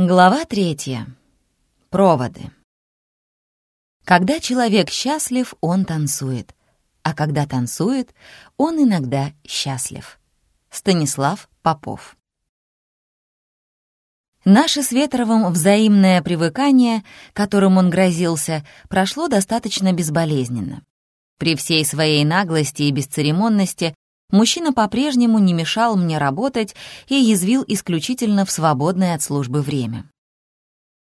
Глава третья. Проводы. Когда человек счастлив, он танцует, а когда танцует, он иногда счастлив. Станислав Попов. Наше с Ветровым взаимное привыкание, которым он грозился, прошло достаточно безболезненно. При всей своей наглости и бесцеремонности Мужчина по-прежнему не мешал мне работать и язвил исключительно в свободное от службы время.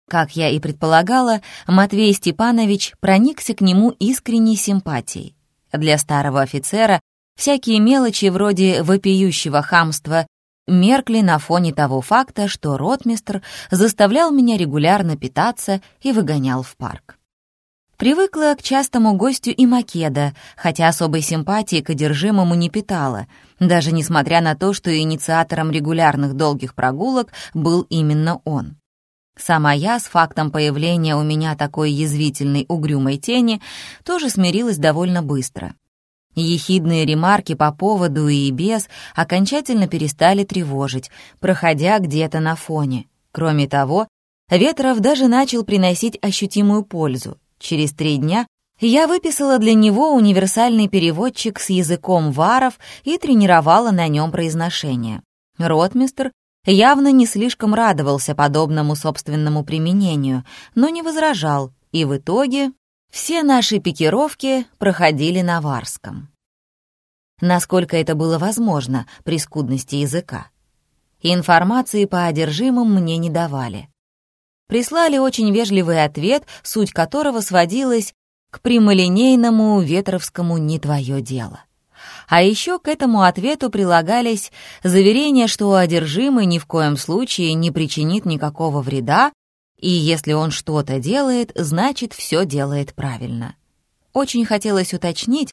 Как я и предполагала, Матвей Степанович проникся к нему искренней симпатией. Для старого офицера всякие мелочи вроде вопиющего хамства меркли на фоне того факта, что ротмистр заставлял меня регулярно питаться и выгонял в парк. Привыкла к частому гостю и Македа, хотя особой симпатии к одержимому не питала, даже несмотря на то, что инициатором регулярных долгих прогулок был именно он. Сама я с фактом появления у меня такой язвительной угрюмой тени тоже смирилась довольно быстро. Ехидные ремарки по поводу и без окончательно перестали тревожить, проходя где-то на фоне. Кроме того, Ветров даже начал приносить ощутимую пользу. Через три дня я выписала для него универсальный переводчик с языком варов и тренировала на нем произношение. Ротмистр явно не слишком радовался подобному собственному применению, но не возражал, и в итоге все наши пикировки проходили на варском. Насколько это было возможно при скудности языка. Информации по одержимым мне не давали прислали очень вежливый ответ, суть которого сводилась к прямолинейному ветровскому «не твое дело». А еще к этому ответу прилагались заверения, что одержимый ни в коем случае не причинит никакого вреда, и если он что-то делает, значит, все делает правильно. Очень хотелось уточнить,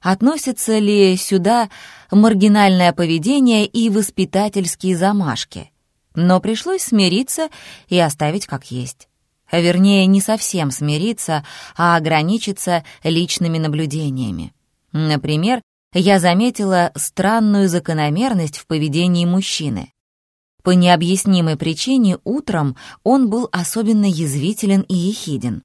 относятся ли сюда маргинальное поведение и воспитательские замашки но пришлось смириться и оставить как есть. Вернее, не совсем смириться, а ограничиться личными наблюдениями. Например, я заметила странную закономерность в поведении мужчины. По необъяснимой причине утром он был особенно язвителен и ехиден,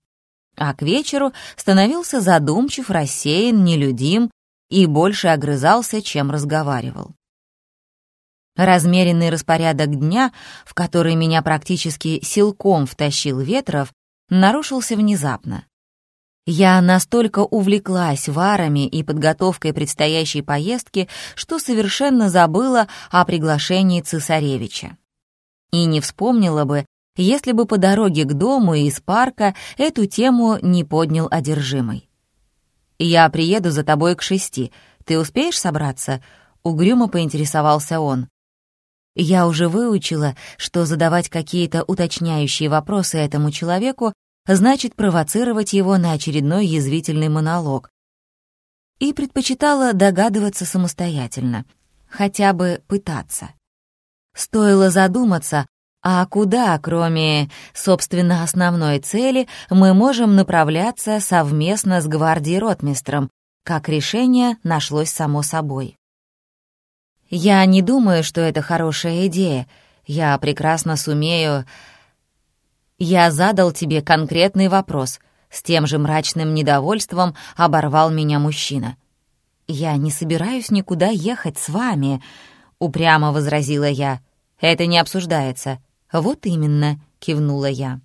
а к вечеру становился задумчив, рассеян, нелюдим и больше огрызался, чем разговаривал. Размеренный распорядок дня, в который меня практически силком втащил Ветров, нарушился внезапно. Я настолько увлеклась варами и подготовкой предстоящей поездки, что совершенно забыла о приглашении цесаревича. И не вспомнила бы, если бы по дороге к дому и из парка эту тему не поднял одержимый. «Я приеду за тобой к шести. Ты успеешь собраться?» — угрюмо поинтересовался он. Я уже выучила, что задавать какие-то уточняющие вопросы этому человеку значит провоцировать его на очередной язвительный монолог. И предпочитала догадываться самостоятельно, хотя бы пытаться. Стоило задуматься, а куда, кроме, собственно, основной цели, мы можем направляться совместно с гвардией ротмистром, как решение нашлось само собой. «Я не думаю, что это хорошая идея. Я прекрасно сумею...» «Я задал тебе конкретный вопрос», — с тем же мрачным недовольством оборвал меня мужчина. «Я не собираюсь никуда ехать с вами», — упрямо возразила я. «Это не обсуждается». «Вот именно», — кивнула я.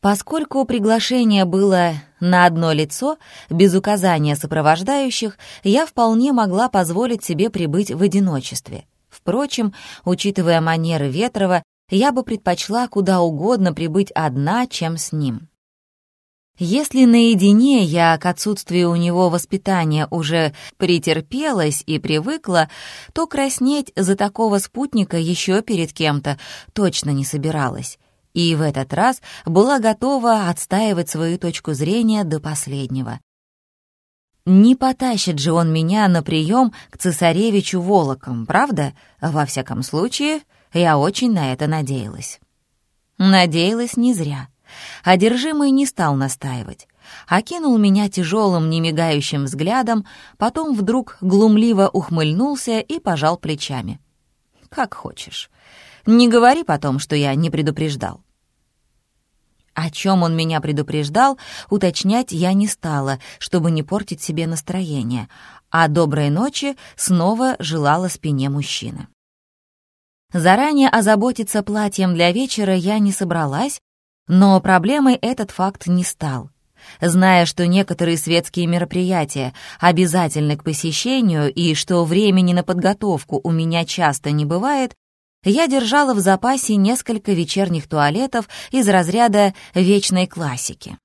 Поскольку приглашение было на одно лицо, без указания сопровождающих, я вполне могла позволить себе прибыть в одиночестве. Впрочем, учитывая манеры Ветрова, я бы предпочла куда угодно прибыть одна, чем с ним. Если наедине я к отсутствию у него воспитания уже претерпелась и привыкла, то краснеть за такого спутника еще перед кем-то точно не собиралась и в этот раз была готова отстаивать свою точку зрения до последнего. Не потащит же он меня на прием к цесаревичу Волоком, правда? Во всяком случае, я очень на это надеялась. Надеялась не зря. Одержимый не стал настаивать. окинул меня тяжелым, немигающим взглядом, потом вдруг глумливо ухмыльнулся и пожал плечами. «Как хочешь. Не говори потом, что я не предупреждал». О чем он меня предупреждал, уточнять я не стала, чтобы не портить себе настроение, а доброй ночи снова желала спине мужчины. Заранее озаботиться платьем для вечера я не собралась, но проблемой этот факт не стал. Зная, что некоторые светские мероприятия обязательны к посещению и что времени на подготовку у меня часто не бывает, я держала в запасе несколько вечерних туалетов из разряда вечной классики.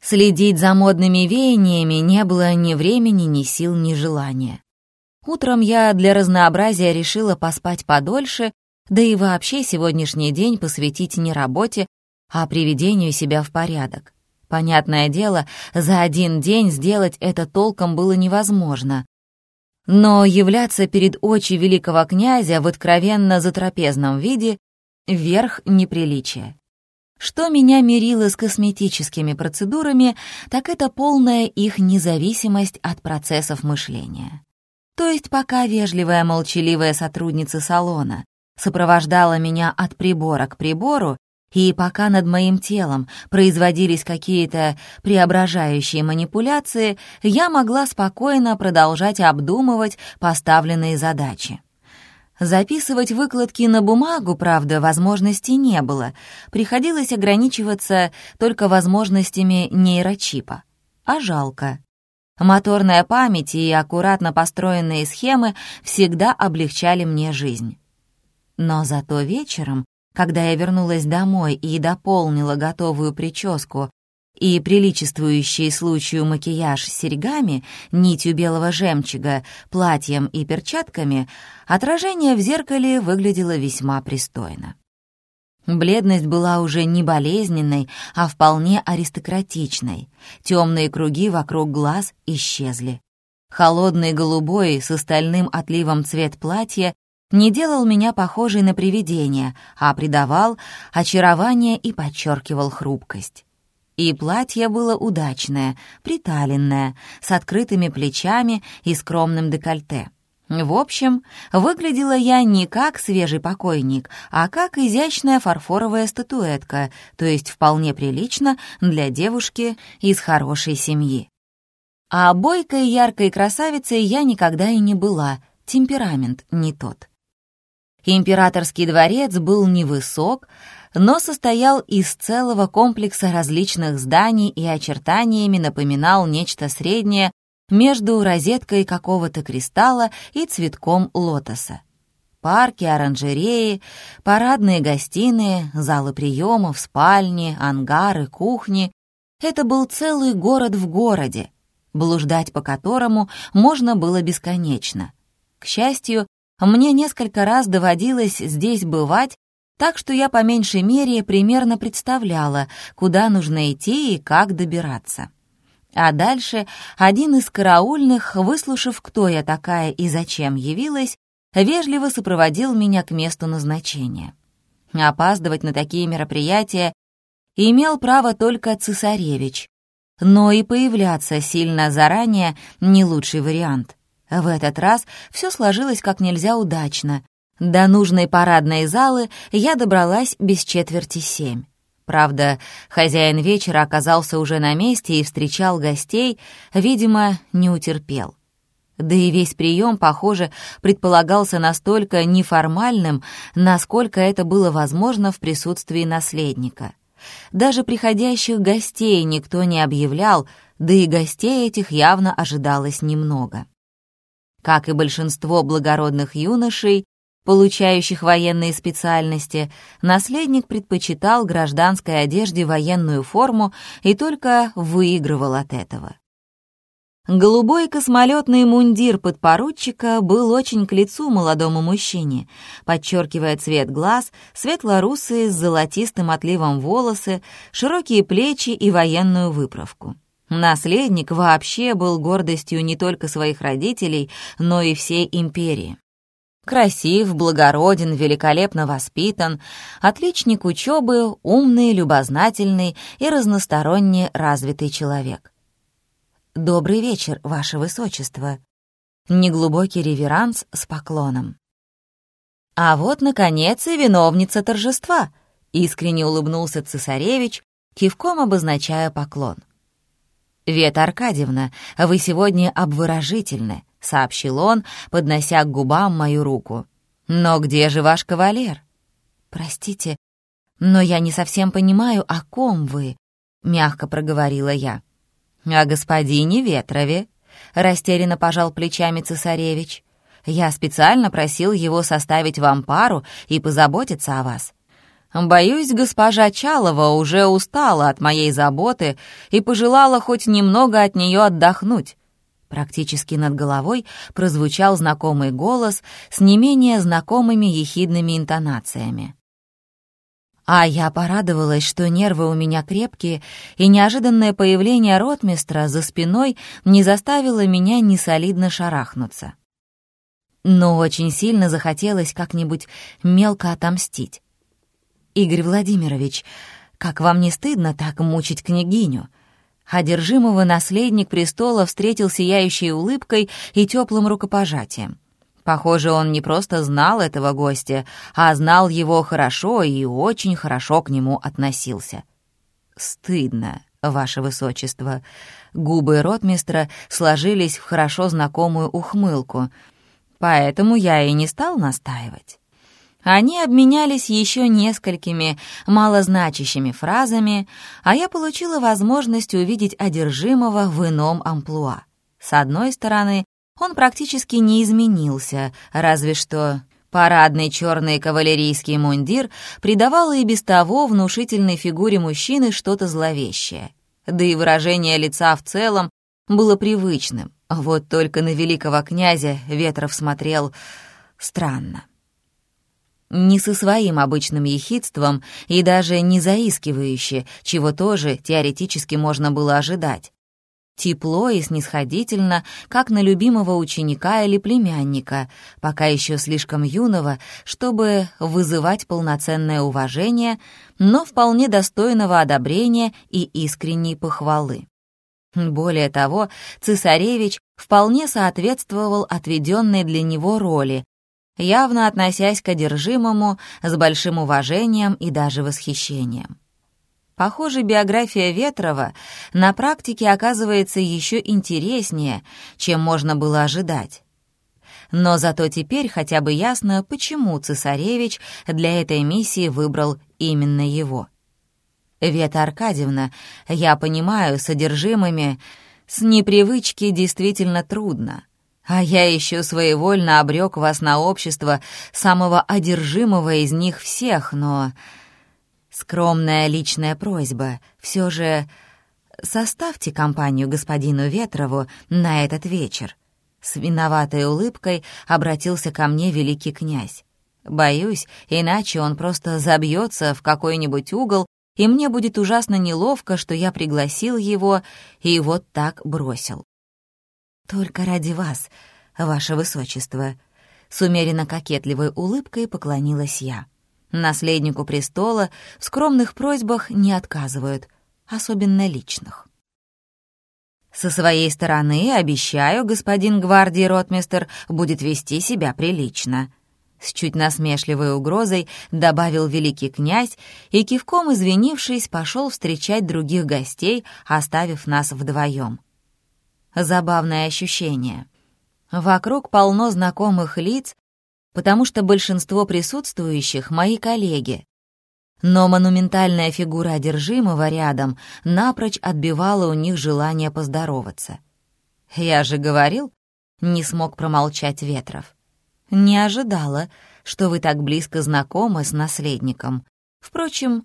Следить за модными веяниями не было ни времени, ни сил, ни желания. Утром я для разнообразия решила поспать подольше, да и вообще сегодняшний день посвятить не работе, а приведению себя в порядок. Понятное дело, за один день сделать это толком было невозможно. Но являться перед очи великого князя в откровенно затрапезном виде — верх неприличия. Что меня мирило с косметическими процедурами, так это полная их независимость от процессов мышления. То есть пока вежливая молчаливая сотрудница салона сопровождала меня от прибора к прибору, и пока над моим телом производились какие-то преображающие манипуляции, я могла спокойно продолжать обдумывать поставленные задачи. Записывать выкладки на бумагу, правда, возможности не было. Приходилось ограничиваться только возможностями нейрочипа. А жалко. Моторная память и аккуратно построенные схемы всегда облегчали мне жизнь. Но зато вечером, когда я вернулась домой и дополнила готовую прическу и приличествующий случаю макияж с серьгами, нитью белого жемчуга, платьем и перчатками, отражение в зеркале выглядело весьма пристойно. Бледность была уже не болезненной, а вполне аристократичной. Темные круги вокруг глаз исчезли. Холодный голубой с остальным отливом цвет платья не делал меня похожей на привидение, а придавал очарование и подчеркивал хрупкость. И платье было удачное, приталенное, с открытыми плечами и скромным декольте. В общем, выглядела я не как свежий покойник, а как изящная фарфоровая статуэтка, то есть вполне прилично для девушки из хорошей семьи. А бойкой яркой красавицей я никогда и не была, темперамент не тот. Императорский дворец был невысок, но состоял из целого комплекса различных зданий и очертаниями напоминал нечто среднее между розеткой какого-то кристалла и цветком лотоса. Парки, оранжереи, парадные гостиные, залы приемов, спальни, ангары, кухни — это был целый город в городе, блуждать по которому можно было бесконечно. К счастью, мне несколько раз доводилось здесь бывать, так что я по меньшей мере примерно представляла, куда нужно идти и как добираться. А дальше один из караульных, выслушав, кто я такая и зачем явилась, вежливо сопроводил меня к месту назначения. Опаздывать на такие мероприятия имел право только цесаревич, но и появляться сильно заранее — не лучший вариант. В этот раз все сложилось как нельзя удачно. До нужной парадной залы я добралась без четверти семь. Правда, хозяин вечера оказался уже на месте и встречал гостей, видимо, не утерпел. Да и весь прием, похоже, предполагался настолько неформальным, насколько это было возможно в присутствии наследника. Даже приходящих гостей никто не объявлял, да и гостей этих явно ожидалось немного. Как и большинство благородных юношей, получающих военные специальности, наследник предпочитал гражданской одежде военную форму и только выигрывал от этого. Голубой космолетный мундир подпоручика был очень к лицу молодому мужчине, подчеркивая цвет глаз, светло-русые с золотистым отливом волосы, широкие плечи и военную выправку. Наследник вообще был гордостью не только своих родителей, но и всей империи. Красив, благороден, великолепно воспитан, отличник учебы, умный, любознательный и разносторонне развитый человек. «Добрый вечер, Ваше Высочество!» Неглубокий реверанс с поклоном. «А вот, наконец, и виновница торжества!» — искренне улыбнулся цесаревич, кивком обозначая поклон. «Вета Аркадьевна, вы сегодня обворожительны», — сообщил он, поднося к губам мою руку. «Но где же ваш кавалер?» «Простите, но я не совсем понимаю, о ком вы», — мягко проговорила я. «О господине Ветрове», — растерянно пожал плечами цесаревич. «Я специально просил его составить вам пару и позаботиться о вас. Боюсь, госпожа Чалова уже устала от моей заботы и пожелала хоть немного от нее отдохнуть. Практически над головой прозвучал знакомый голос с не менее знакомыми ехидными интонациями. А я порадовалась, что нервы у меня крепкие, и неожиданное появление ротмистра за спиной не заставило меня несолидно шарахнуться. Но очень сильно захотелось как-нибудь мелко отомстить. «Игорь Владимирович, как вам не стыдно так мучить княгиню?» Одержимого наследник престола встретил сияющей улыбкой и теплым рукопожатием. Похоже, он не просто знал этого гостя, а знал его хорошо и очень хорошо к нему относился. «Стыдно, ваше высочество». Губы ротмистра сложились в хорошо знакомую ухмылку, поэтому я и не стал настаивать. Они обменялись еще несколькими малозначащими фразами, а я получила возможность увидеть одержимого в ином амплуа. С одной стороны, он практически не изменился, разве что парадный черный кавалерийский мундир придавал и без того внушительной фигуре мужчины что-то зловещее. Да и выражение лица в целом было привычным, вот только на великого князя Ветров смотрел странно не со своим обычным ехидством и даже не заискивающе, чего тоже теоретически можно было ожидать. Тепло и снисходительно, как на любимого ученика или племянника, пока еще слишком юного, чтобы вызывать полноценное уважение, но вполне достойного одобрения и искренней похвалы. Более того, цесаревич вполне соответствовал отведенной для него роли, явно относясь к одержимому с большим уважением и даже восхищением. Похоже, биография Ветрова на практике оказывается еще интереснее, чем можно было ожидать. Но зато теперь хотя бы ясно, почему цесаревич для этой миссии выбрал именно его. Вета Аркадьевна, я понимаю, содержимыми с непривычки действительно трудно. А я еще своевольно обрек вас на общество самого одержимого из них всех, но... Скромная личная просьба. Все же составьте компанию господину Ветрову на этот вечер. С виноватой улыбкой обратился ко мне великий князь. Боюсь, иначе он просто забьется в какой-нибудь угол, и мне будет ужасно неловко, что я пригласил его и вот так бросил. «Только ради вас, ваше высочество», — с умеренно кокетливой улыбкой поклонилась я. Наследнику престола в скромных просьбах не отказывают, особенно личных. «Со своей стороны, обещаю, господин гвардии ротмистер будет вести себя прилично», с чуть насмешливой угрозой добавил великий князь и, кивком извинившись, пошел встречать других гостей, оставив нас вдвоем. Забавное ощущение. Вокруг полно знакомых лиц, потому что большинство присутствующих — мои коллеги. Но монументальная фигура одержимого рядом напрочь отбивала у них желание поздороваться. «Я же говорил», — не смог промолчать Ветров. «Не ожидала, что вы так близко знакомы с наследником. Впрочем,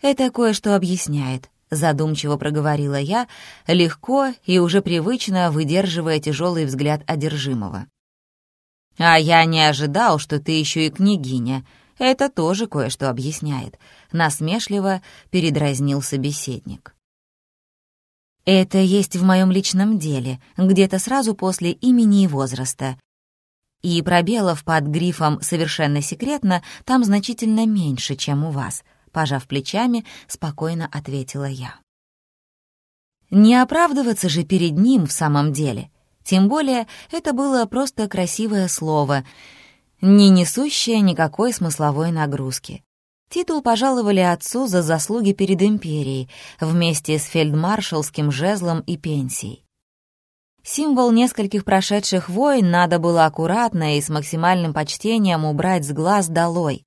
это кое-что объясняет задумчиво проговорила я, легко и уже привычно выдерживая тяжелый взгляд одержимого. «А я не ожидал, что ты еще и княгиня. Это тоже кое-что объясняет», — насмешливо передразнил собеседник. «Это есть в моем личном деле, где-то сразу после имени и возраста. и пробелов под грифом «Совершенно секретно» там значительно меньше, чем у вас», — пожав плечами, спокойно ответила я. Не оправдываться же перед ним в самом деле. Тем более это было просто красивое слово, не несущее никакой смысловой нагрузки. Титул пожаловали отцу за заслуги перед империей вместе с фельдмаршалским жезлом и пенсией. Символ нескольких прошедших войн надо было аккуратно и с максимальным почтением убрать с глаз долой.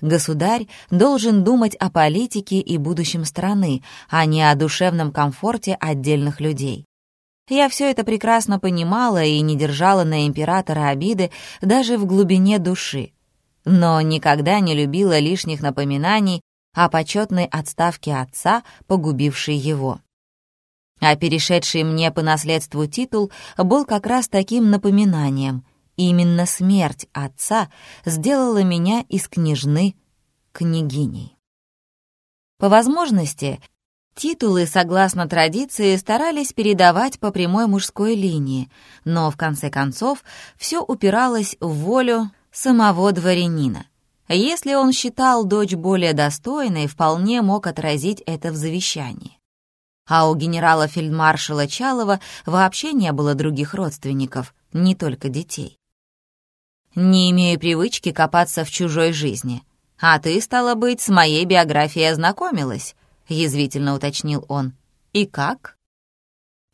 Государь должен думать о политике и будущем страны, а не о душевном комфорте отдельных людей. Я все это прекрасно понимала и не держала на императора обиды даже в глубине души но никогда не любила лишних напоминаний о почетной отставке отца, погубившей его. А перешедший мне по наследству титул был как раз таким напоминанием. Именно смерть отца сделала меня из княжны княгиней. По возможности, титулы, согласно традиции, старались передавать по прямой мужской линии, но в конце концов все упиралось в волю самого дворянина. Если он считал дочь более достойной, вполне мог отразить это в завещании. А у генерала-фельдмаршала Чалова вообще не было других родственников, не только детей. «Не имею привычки копаться в чужой жизни. А ты, стала быть, с моей биографией ознакомилась», — язвительно уточнил он. «И как?»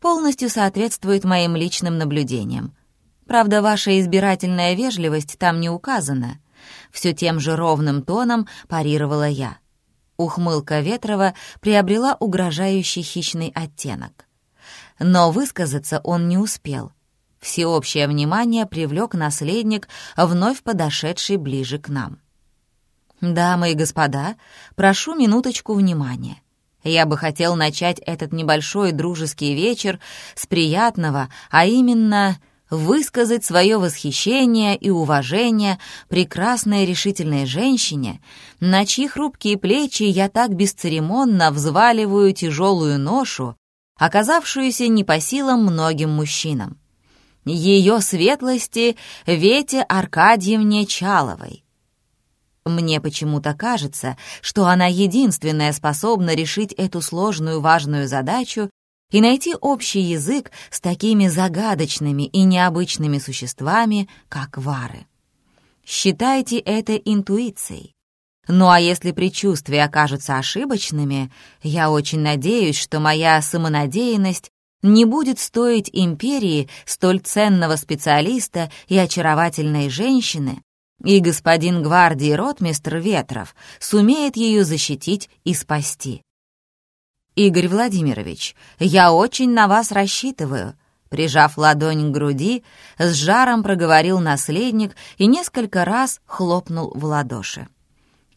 «Полностью соответствует моим личным наблюдениям. Правда, ваша избирательная вежливость там не указана. Все тем же ровным тоном парировала я. Ухмылка Ветрова приобрела угрожающий хищный оттенок. Но высказаться он не успел. Всеобщее внимание привлек наследник, вновь подошедший ближе к нам. «Дамы и господа, прошу минуточку внимания. Я бы хотел начать этот небольшой дружеский вечер с приятного, а именно высказать свое восхищение и уважение прекрасной решительной женщине, на чьи хрупкие плечи я так бесцеремонно взваливаю тяжелую ношу, оказавшуюся не по силам многим мужчинам. Ее светлости Вете Аркадьевне Чаловой. Мне почему-то кажется, что она единственная способна решить эту сложную важную задачу и найти общий язык с такими загадочными и необычными существами, как вары. Считайте это интуицией. Ну а если предчувствия окажутся ошибочными, я очень надеюсь, что моя самонадеянность не будет стоить империи столь ценного специалиста и очаровательной женщины, и господин гвардии ротмистр Ветров сумеет ее защитить и спасти. «Игорь Владимирович, я очень на вас рассчитываю», Прижав ладонь к груди, с жаром проговорил наследник и несколько раз хлопнул в ладоши.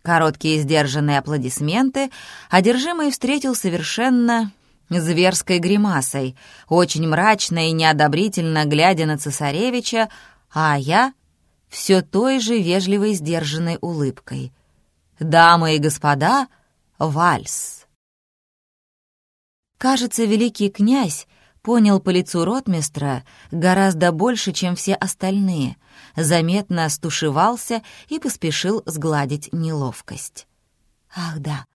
Короткие сдержанные аплодисменты одержимый встретил совершенно зверской гримасой, очень мрачно и неодобрительно глядя на цесаревича, а я — все той же вежливой сдержанной улыбкой. «Дамы и господа, вальс!» Кажется, великий князь понял по лицу ротмистра гораздо больше, чем все остальные, заметно стушевался и поспешил сгладить неловкость. Ах да,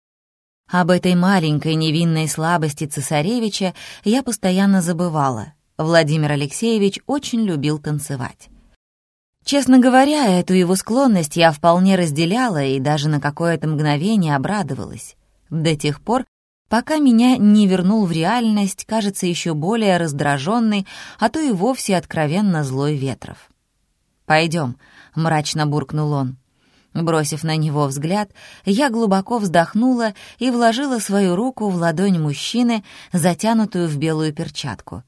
об этой маленькой невинной слабости цесаревича я постоянно забывала. Владимир Алексеевич очень любил танцевать. Честно говоря, эту его склонность я вполне разделяла и даже на какое-то мгновение обрадовалась. До тех пор, пока меня не вернул в реальность, кажется, еще более раздраженный, а то и вовсе откровенно злой Ветров. «Пойдем», — мрачно буркнул он. Бросив на него взгляд, я глубоко вздохнула и вложила свою руку в ладонь мужчины, затянутую в белую перчатку.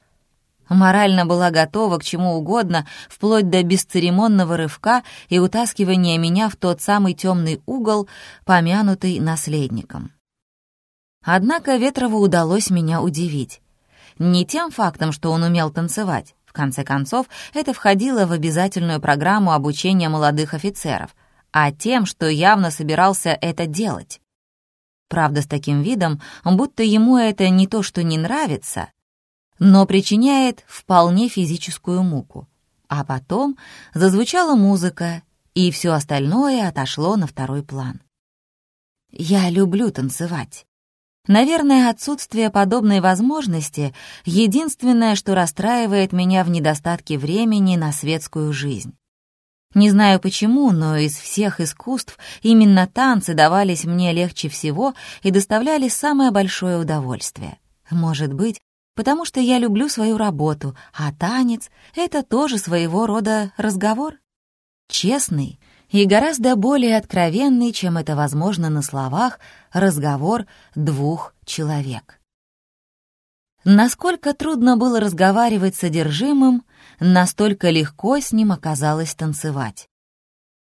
Морально была готова к чему угодно, вплоть до бесцеремонного рывка и утаскивания меня в тот самый темный угол, помянутый наследником. Однако Ветрову удалось меня удивить. Не тем фактом, что он умел танцевать. В конце концов, это входило в обязательную программу обучения молодых офицеров, а тем, что явно собирался это делать. Правда, с таким видом, будто ему это не то, что не нравится, но причиняет вполне физическую муку. А потом зазвучала музыка, и все остальное отошло на второй план. Я люблю танцевать. Наверное, отсутствие подобной возможности — единственное, что расстраивает меня в недостатке времени на светскую жизнь. Не знаю почему, но из всех искусств именно танцы давались мне легче всего и доставляли самое большое удовольствие. Может быть, потому что я люблю свою работу, а танец — это тоже своего рода разговор. Честный и гораздо более откровенный, чем это возможно на словах, разговор двух человек. Насколько трудно было разговаривать с содержимым, настолько легко с ним оказалось танцевать.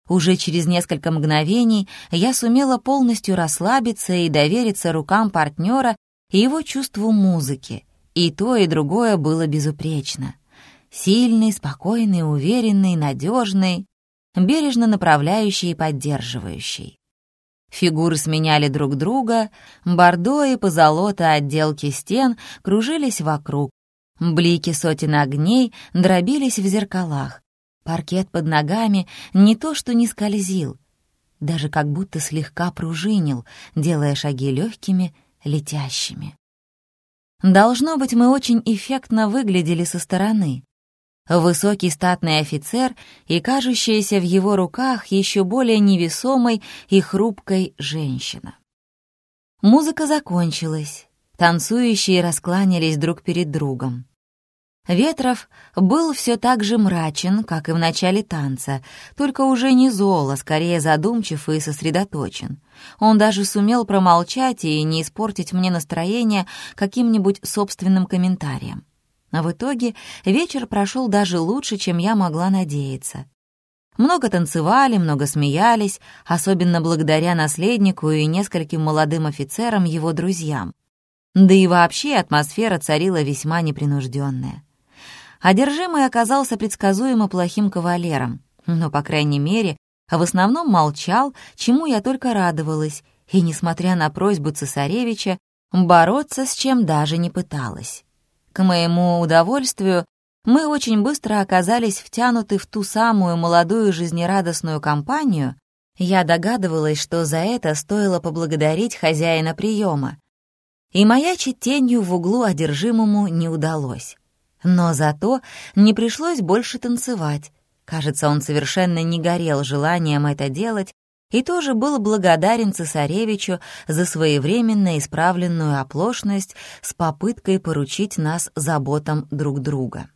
Уже через несколько мгновений я сумела полностью расслабиться и довериться рукам партнера и его чувству музыки, и то, и другое было безупречно. Сильный, спокойный, уверенный, надежный, бережно направляющий и поддерживающий. Фигуры сменяли друг друга, бордо и позолота отделки стен кружились вокруг, блики сотен огней дробились в зеркалах, паркет под ногами не то что не скользил, даже как будто слегка пружинил, делая шаги легкими, летящими. Должно быть, мы очень эффектно выглядели со стороны. Высокий статный офицер и кажущаяся в его руках еще более невесомой и хрупкой женщина. Музыка закончилась. Танцующие раскланялись друг перед другом. Ветров был все так же мрачен, как и в начале танца, только уже не зол, а скорее задумчив и сосредоточен. Он даже сумел промолчать и не испортить мне настроение каким-нибудь собственным комментарием. А в итоге вечер прошел даже лучше, чем я могла надеяться. Много танцевали, много смеялись, особенно благодаря наследнику и нескольким молодым офицерам его друзьям. Да и вообще атмосфера царила весьма непринужденная. Одержимый оказался предсказуемо плохим кавалером, но, по крайней мере, в основном молчал, чему я только радовалась, и, несмотря на просьбу цесаревича, бороться с чем даже не пыталась. К моему удовольствию, мы очень быстро оказались втянуты в ту самую молодую жизнерадостную компанию. Я догадывалась, что за это стоило поблагодарить хозяина приема. И маячить тенью в углу одержимому не удалось. Но зато не пришлось больше танцевать. Кажется, он совершенно не горел желанием это делать и тоже был благодарен цесаревичу за своевременно исправленную оплошность с попыткой поручить нас заботам друг друга.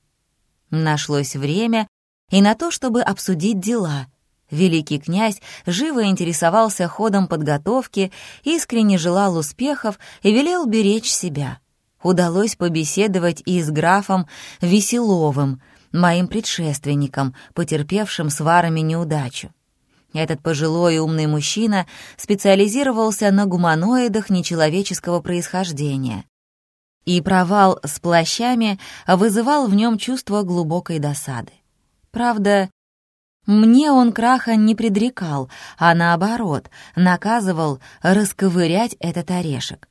Нашлось время и на то, чтобы обсудить дела. Великий князь живо интересовался ходом подготовки, искренне желал успехов и велел беречь себя. Удалось побеседовать и с графом Веселовым, моим предшественником, потерпевшим с варами неудачу. Этот пожилой и умный мужчина специализировался на гуманоидах нечеловеческого происхождения. И провал с плащами вызывал в нем чувство глубокой досады. Правда, мне он краха не предрекал, а наоборот, наказывал расковырять этот орешек.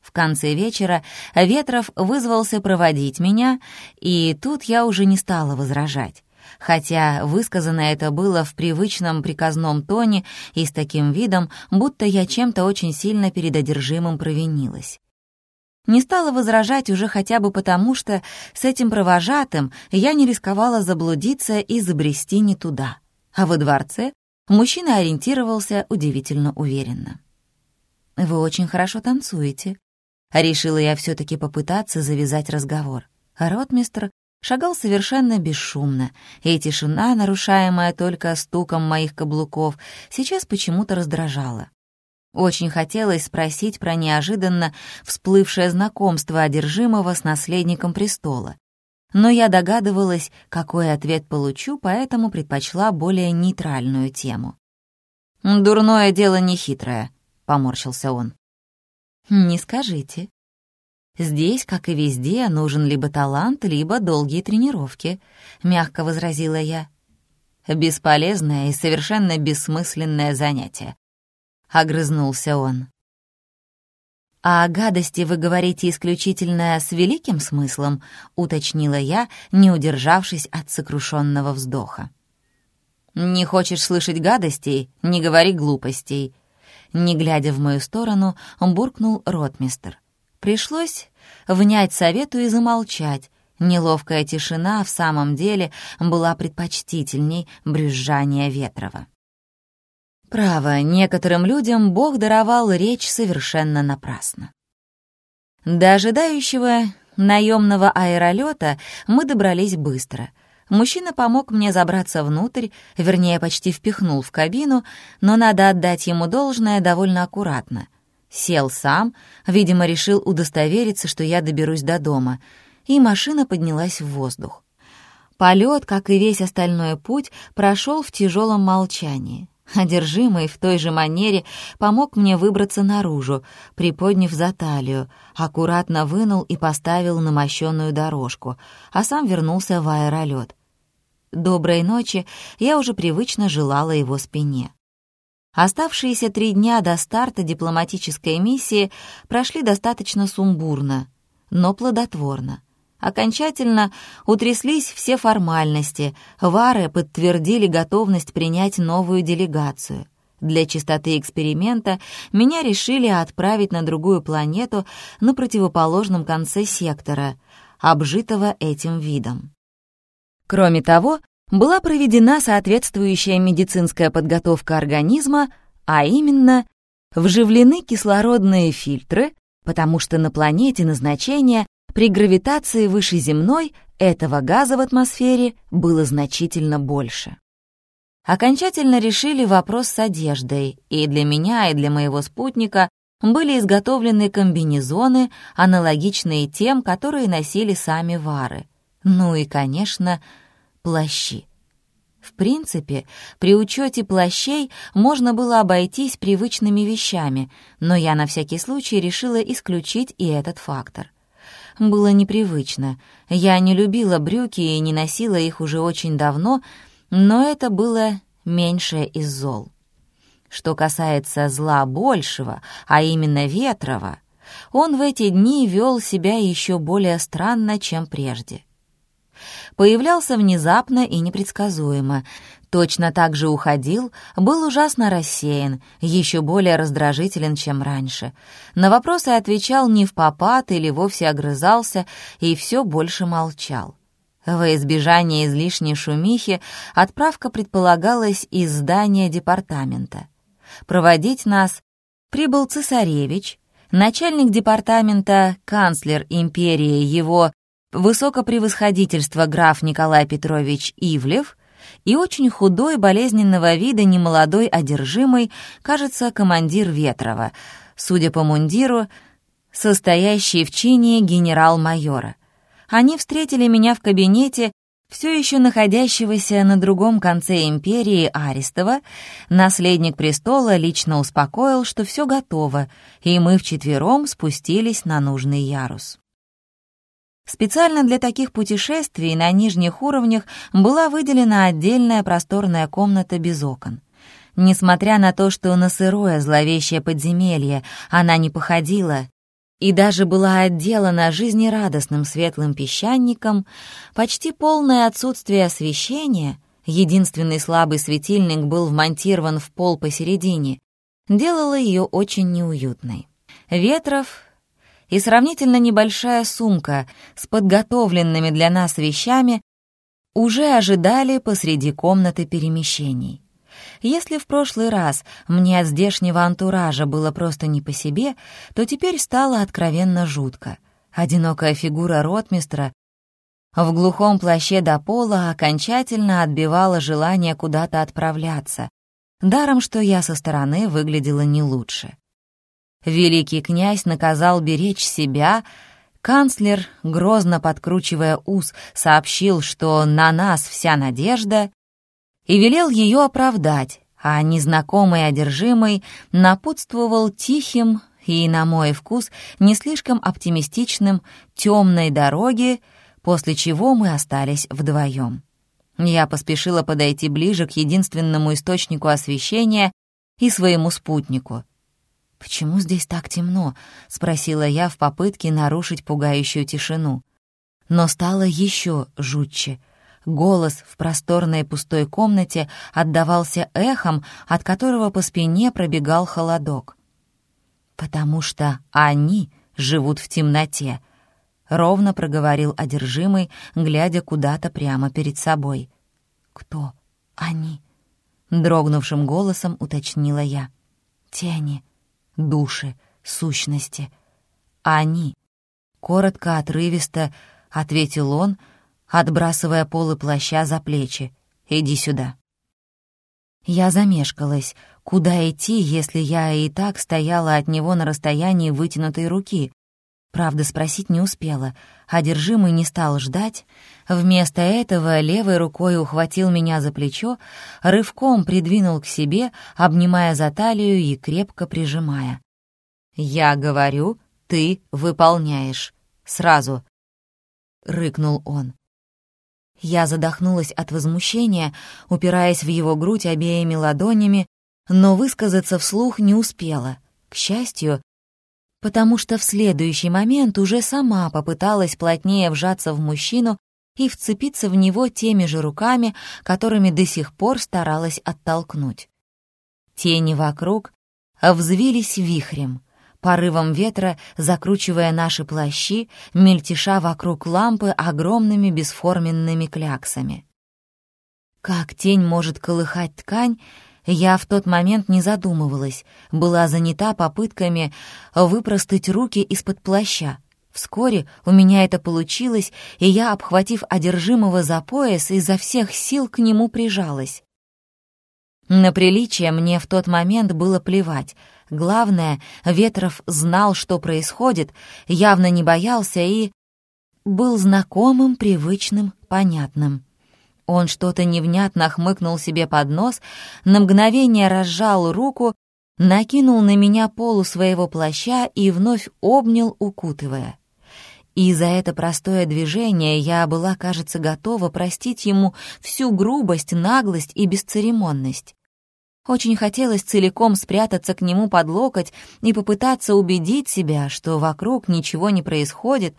В конце вечера Ветров вызвался проводить меня, и тут я уже не стала возражать хотя высказано это было в привычном приказном тоне и с таким видом, будто я чем-то очень сильно перед одержимым провинилась. Не стала возражать уже хотя бы потому, что с этим провожатым я не рисковала заблудиться и забрести не туда. А во дворце мужчина ориентировался удивительно уверенно. «Вы очень хорошо танцуете», — решила я все таки попытаться завязать разговор. Ротмистр шагал совершенно бесшумно, и тишина, нарушаемая только стуком моих каблуков, сейчас почему-то раздражала. Очень хотелось спросить про неожиданно всплывшее знакомство одержимого с наследником престола. Но я догадывалась, какой ответ получу, поэтому предпочла более нейтральную тему. «Дурное дело нехитрое», — поморщился он. «Не скажите», Здесь, как и везде, нужен либо талант, либо долгие тренировки», — мягко возразила я. «Бесполезное и совершенно бессмысленное занятие», — огрызнулся он. «А о гадости вы говорите исключительно с великим смыслом?» — уточнила я, не удержавшись от сокрушенного вздоха. «Не хочешь слышать гадостей? Не говори глупостей!» Не глядя в мою сторону, буркнул ротмистер. Пришлось внять совету и замолчать. Неловкая тишина в самом деле была предпочтительней брюзжания Ветрова. Право, некоторым людям Бог даровал речь совершенно напрасно. До ожидающего наемного аэролета мы добрались быстро. Мужчина помог мне забраться внутрь, вернее, почти впихнул в кабину, но надо отдать ему должное довольно аккуратно. Сел сам, видимо, решил удостовериться, что я доберусь до дома, и машина поднялась в воздух. Полет, как и весь остальной путь, прошел в тяжелом молчании. Одержимый в той же манере помог мне выбраться наружу, приподняв за талию, аккуратно вынул и поставил на мощенную дорожку, а сам вернулся в аэролет. Доброй ночи я уже привычно желала его спине. Оставшиеся три дня до старта дипломатической миссии прошли достаточно сумбурно, но плодотворно. Окончательно утряслись все формальности, Вары подтвердили готовность принять новую делегацию. Для чистоты эксперимента меня решили отправить на другую планету на противоположном конце сектора, обжитого этим видом. Кроме того, была проведена соответствующая медицинская подготовка организма, а именно вживлены кислородные фильтры, потому что на планете назначения при гравитации выше земной этого газа в атмосфере было значительно больше. Окончательно решили вопрос с одеждой, и для меня, и для моего спутника были изготовлены комбинезоны, аналогичные тем, которые носили сами вары. Ну и, конечно, плащи. В принципе, при учете плащей можно было обойтись привычными вещами, но я на всякий случай решила исключить и этот фактор было непривычно. Я не любила брюки и не носила их уже очень давно, но это было меньшее из зол. Что касается зла большего, а именно Ветрова, он в эти дни вел себя еще более странно, чем прежде. Появлялся внезапно и непредсказуемо, точно так же уходил, был ужасно рассеян, еще более раздражителен, чем раньше. На вопросы отвечал не в попад или вовсе огрызался, и все больше молчал. Во избежание излишней шумихи отправка предполагалась из здания департамента. Проводить нас прибыл цесаревич, начальник департамента, канцлер империи его высокопревосходительство граф Николай Петрович Ивлев и очень худой, болезненного вида немолодой одержимый, кажется, командир Ветрова, судя по мундиру, состоящий в чине генерал-майора. Они встретили меня в кабинете все еще находящегося на другом конце империи Арестова, наследник престола лично успокоил, что все готово, и мы вчетвером спустились на нужный ярус. Специально для таких путешествий на нижних уровнях была выделена отдельная просторная комната без окон. Несмотря на то, что на сырое зловещее подземелье она не походила и даже была отделана жизнерадостным светлым песчаником, почти полное отсутствие освещения, единственный слабый светильник был вмонтирован в пол посередине, делало ее очень неуютной. Ветров и сравнительно небольшая сумка с подготовленными для нас вещами уже ожидали посреди комнаты перемещений. Если в прошлый раз мне от здешнего антуража было просто не по себе, то теперь стало откровенно жутко. Одинокая фигура ротмистра в глухом плаще до пола окончательно отбивала желание куда-то отправляться, даром что я со стороны выглядела не лучше. Великий князь наказал беречь себя, канцлер, грозно подкручивая ус, сообщил, что на нас вся надежда, и велел ее оправдать, а незнакомый одержимый напутствовал тихим и, на мой вкус, не слишком оптимистичным темной дороге, после чего мы остались вдвоем. Я поспешила подойти ближе к единственному источнику освещения и своему спутнику. «Почему здесь так темно?» — спросила я в попытке нарушить пугающую тишину. Но стало еще жутче. Голос в просторной пустой комнате отдавался эхом, от которого по спине пробегал холодок. «Потому что они живут в темноте», — ровно проговорил одержимый, глядя куда-то прямо перед собой. «Кто они?» — дрогнувшим голосом уточнила я. «Тени, души, сущности. Они». Коротко, отрывисто ответил он, отбрасывая полы плаща за плечи. «Иди сюда». Я замешкалась. Куда идти, если я и так стояла от него на расстоянии вытянутой руки? Правда, спросить не успела. Одержимый не стал ждать. Вместо этого левой рукой ухватил меня за плечо, рывком придвинул к себе, обнимая за талию и крепко прижимая. «Я говорю, ты выполняешь. Сразу!» — рыкнул он. Я задохнулась от возмущения, упираясь в его грудь обеими ладонями, но высказаться вслух не успела. К счастью, потому что в следующий момент уже сама попыталась плотнее вжаться в мужчину и вцепиться в него теми же руками, которыми до сих пор старалась оттолкнуть. Тени вокруг взвились вихрем, порывом ветра закручивая наши плащи, мельтеша вокруг лампы огромными бесформенными кляксами. Как тень может колыхать ткань, я в тот момент не задумывалась, была занята попытками выпростать руки из-под плаща. Вскоре у меня это получилось, и я, обхватив одержимого за пояс, изо всех сил к нему прижалась. На приличие мне в тот момент было плевать. Главное, Ветров знал, что происходит, явно не боялся и... был знакомым, привычным, понятным. Он что-то невнятно хмыкнул себе под нос, на мгновение разжал руку, накинул на меня полу своего плаща и вновь обнял, укутывая. И за это простое движение я была, кажется, готова простить ему всю грубость, наглость и бесцеремонность. Очень хотелось целиком спрятаться к нему под локоть и попытаться убедить себя, что вокруг ничего не происходит,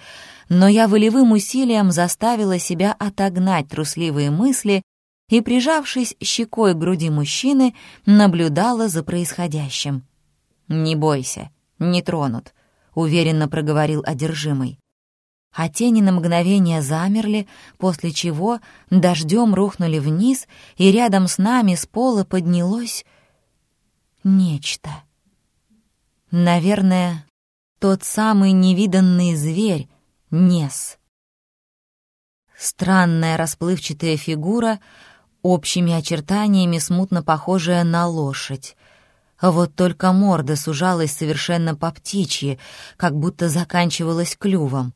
но я волевым усилием заставила себя отогнать трусливые мысли и, прижавшись щекой к груди мужчины, наблюдала за происходящим. «Не бойся, не тронут», — уверенно проговорил одержимый а тени на мгновение замерли, после чего дождем рухнули вниз, и рядом с нами с пола поднялось нечто. Наверное, тот самый невиданный зверь — Нес. Странная расплывчатая фигура, общими очертаниями смутно похожая на лошадь. Вот только морда сужалась совершенно по птичьи, как будто заканчивалась клювом.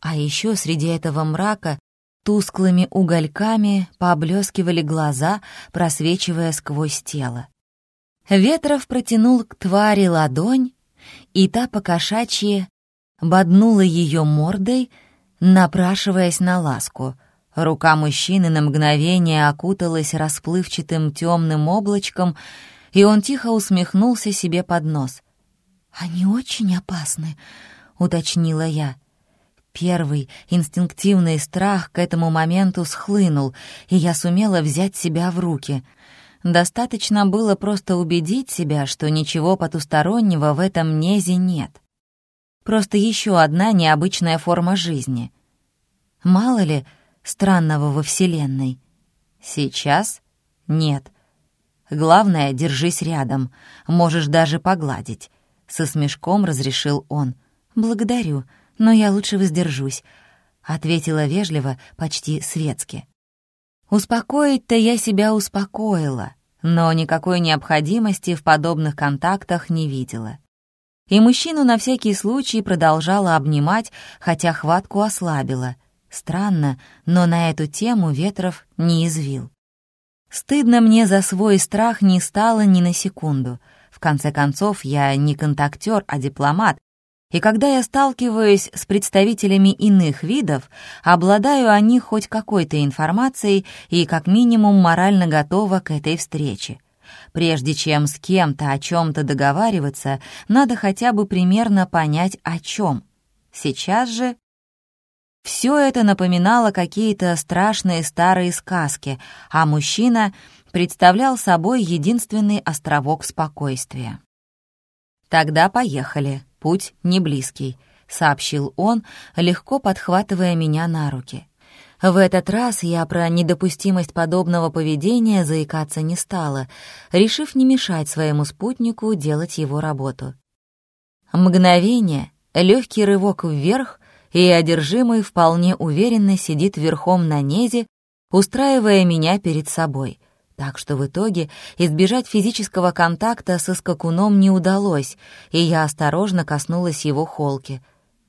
А еще среди этого мрака тусклыми угольками поблескивали глаза, просвечивая сквозь тело. Ветров протянул к твари ладонь, и та покошачьи боднула ее мордой, напрашиваясь на ласку. Рука мужчины на мгновение окуталась расплывчатым темным облачком, и он тихо усмехнулся себе под нос. «Они очень опасны», — уточнила я. Первый инстинктивный страх к этому моменту схлынул, и я сумела взять себя в руки. Достаточно было просто убедить себя, что ничего потустороннего в этом незе нет. Просто еще одна необычная форма жизни. Мало ли странного во Вселенной. Сейчас нет. Главное, держись рядом, можешь даже погладить. Со смешком разрешил он. «Благодарю», но я лучше воздержусь», — ответила вежливо, почти светски. Успокоить-то я себя успокоила, но никакой необходимости в подобных контактах не видела. И мужчину на всякий случай продолжала обнимать, хотя хватку ослабила. Странно, но на эту тему Ветров не извил. Стыдно мне за свой страх не стало ни на секунду. В конце концов, я не контактер, а дипломат, и когда я сталкиваюсь с представителями иных видов, обладаю о них хоть какой-то информацией и как минимум морально готова к этой встрече. Прежде чем с кем-то о чем-то договариваться, надо хотя бы примерно понять, о чем. Сейчас же все это напоминало какие-то страшные старые сказки, а мужчина представлял собой единственный островок спокойствия. «Тогда поехали, путь не близкий», — сообщил он, легко подхватывая меня на руки. В этот раз я про недопустимость подобного поведения заикаться не стала, решив не мешать своему спутнику делать его работу. Мгновение, легкий рывок вверх, и одержимый вполне уверенно сидит верхом на незе, устраивая меня перед собой. Так что в итоге избежать физического контакта со скакуном не удалось, и я осторожно коснулась его холки.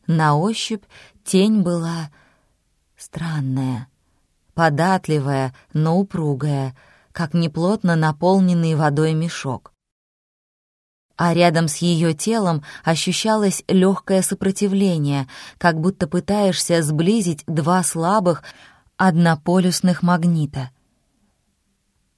На ощупь тень была странная, податливая, но упругая, как неплотно наполненный водой мешок. А рядом с ее телом ощущалось легкое сопротивление, как будто пытаешься сблизить два слабых однополюсных магнита.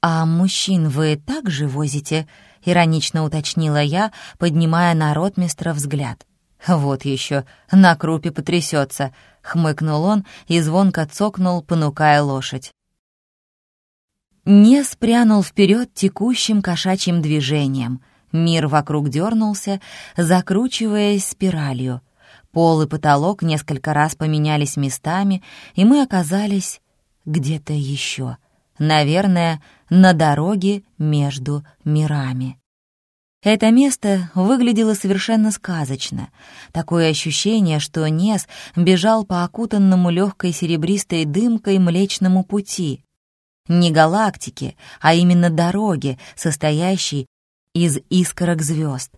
«А мужчин вы также возите?» — иронично уточнила я, поднимая на ротмистра взгляд. «Вот еще, на крупе потрясется», — хмыкнул он и звонко цокнул, понукая лошадь. Не спрянул вперед текущим кошачьим движением. Мир вокруг дернулся, закручиваясь спиралью. Пол и потолок несколько раз поменялись местами, и мы оказались где-то еще. Наверное, на дороге между мирами. Это место выглядело совершенно сказочно. Такое ощущение, что Нес бежал по окутанному легкой серебристой дымкой Млечному пути. Не галактики, а именно дороги, состоящей из искорок звезд.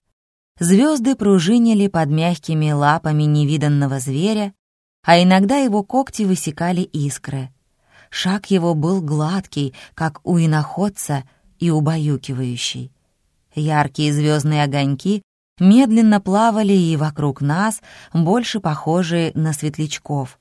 Звезды пружинили под мягкими лапами невиданного зверя, а иногда его когти высекали искры. Шаг его был гладкий, как у иноходца, и убаюкивающий. Яркие звездные огоньки медленно плавали и вокруг нас, больше похожие на светлячков.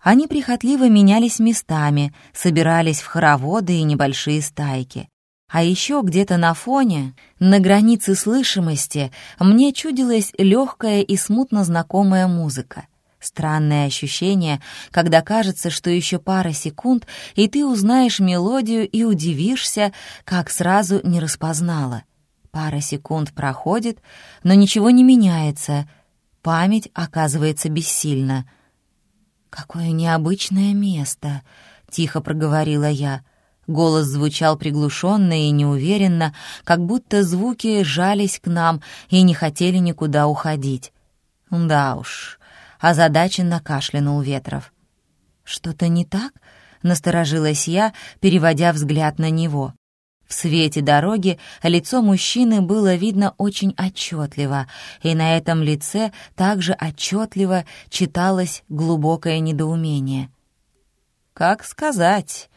Они прихотливо менялись местами, собирались в хороводы и небольшие стайки. А еще где-то на фоне, на границе слышимости, мне чудилась легкая и смутно знакомая музыка — Странное ощущение, когда кажется, что еще пара секунд, и ты узнаешь мелодию и удивишься, как сразу не распознала. Пара секунд проходит, но ничего не меняется. Память оказывается бессильна. «Какое необычное место!» — тихо проговорила я. Голос звучал приглушенно и неуверенно, как будто звуки жались к нам и не хотели никуда уходить. Да уж, озадаченно кашлянул Ветров. «Что-то не так?» — насторожилась я, переводя взгляд на него. В свете дороги лицо мужчины было видно очень отчетливо, и на этом лице также отчетливо читалось глубокое недоумение. «Как сказать?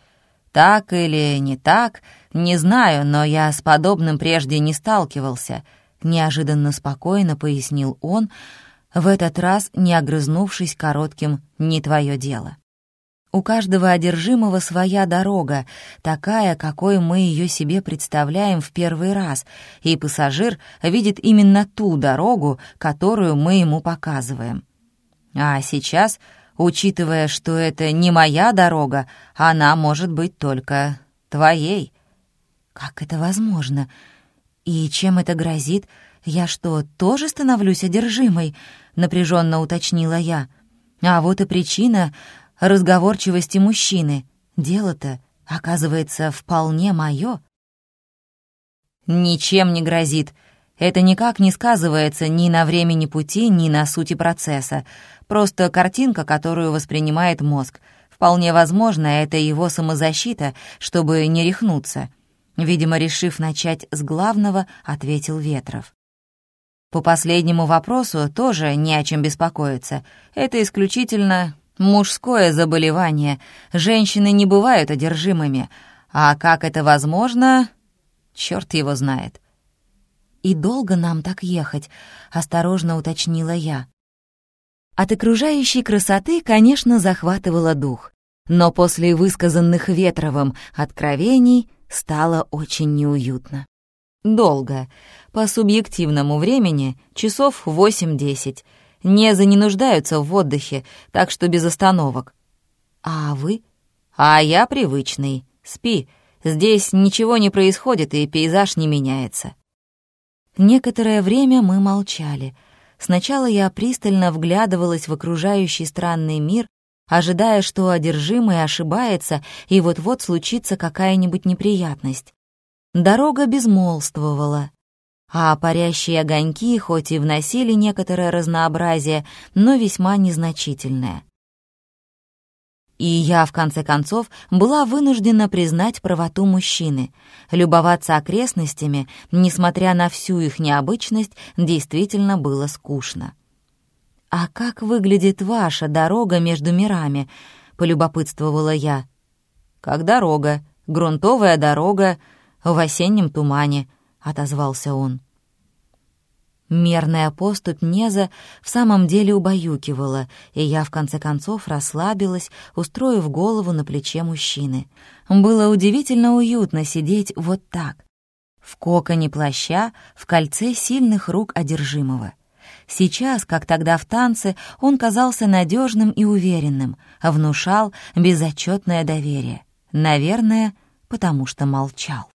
Так или не так, не знаю, но я с подобным прежде не сталкивался», — неожиданно спокойно пояснил он, — в этот раз не огрызнувшись коротким «не твое дело». У каждого одержимого своя дорога, такая, какой мы ее себе представляем в первый раз, и пассажир видит именно ту дорогу, которую мы ему показываем. А сейчас, учитывая, что это не моя дорога, она может быть только твоей. Как это возможно? И чем это грозит? «Я что, тоже становлюсь одержимой?» — напряженно уточнила я. «А вот и причина разговорчивости мужчины. Дело-то, оказывается, вполне мое». «Ничем не грозит. Это никак не сказывается ни на времени пути, ни на сути процесса. Просто картинка, которую воспринимает мозг. Вполне возможно, это его самозащита, чтобы не рехнуться». Видимо, решив начать с главного, ответил Ветров. По последнему вопросу тоже не о чем беспокоиться. Это исключительно мужское заболевание. Женщины не бывают одержимыми. А как это возможно, черт его знает. «И долго нам так ехать?» — осторожно уточнила я. От окружающей красоты, конечно, захватывало дух. Но после высказанных Ветровым откровений стало очень неуютно. Долго. По субъективному времени часов 8-10. Незы не нуждаются в отдыхе, так что без остановок. А вы? А я привычный. Спи. Здесь ничего не происходит, и пейзаж не меняется. Некоторое время мы молчали. Сначала я пристально вглядывалась в окружающий странный мир, ожидая, что одержимый ошибается, и вот-вот случится какая-нибудь неприятность. Дорога безмолвствовала, а парящие огоньки хоть и вносили некоторое разнообразие, но весьма незначительное. И я, в конце концов, была вынуждена признать правоту мужчины. Любоваться окрестностями, несмотря на всю их необычность, действительно было скучно. «А как выглядит ваша дорога между мирами?» — полюбопытствовала я. «Как дорога, грунтовая дорога в осеннем тумане», — отозвался он. Мерная поступь Неза в самом деле убаюкивала, и я в конце концов расслабилась, устроив голову на плече мужчины. Было удивительно уютно сидеть вот так, в коконе плаща, в кольце сильных рук одержимого. Сейчас, как тогда в танце, он казался надежным и уверенным, внушал безотчетное доверие. Наверное, потому что молчал.